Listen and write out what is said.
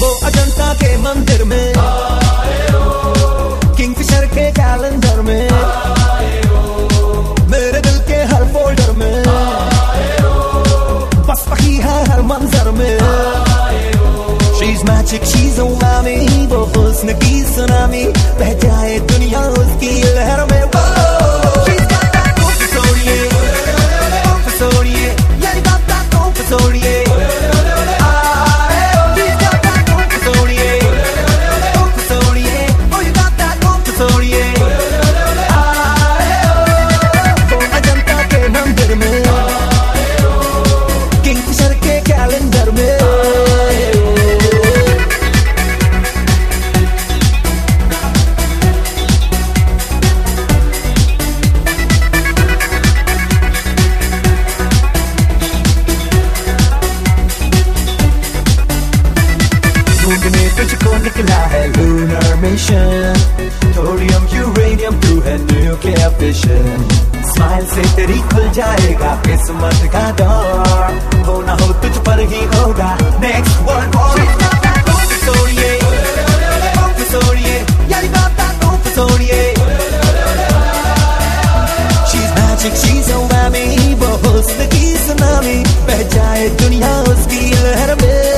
वो अजंता के मंदिर में। किंगफिशर के कैलेंडर में। मेरे दिल के हर फोल्डर में। बस पकी है हर मंजर में। शीज मैजिक चीज़ों में वो हुस्न की सुनामी। बह जाए तुझको निकला है लूनर मिशन थोड़ियम यूरेनियम तू है न्यूक्लियर फिशन स्माइल से तेरी खुल जाएगा, किस्मत का दौर। हो ना हो तुझ पर ही होगा नेक्स्ट वर्ल्ड वॉर सोड़िए सोड़िए, यारी की सुनामी बह जाए दुनिया उसकी लहर में।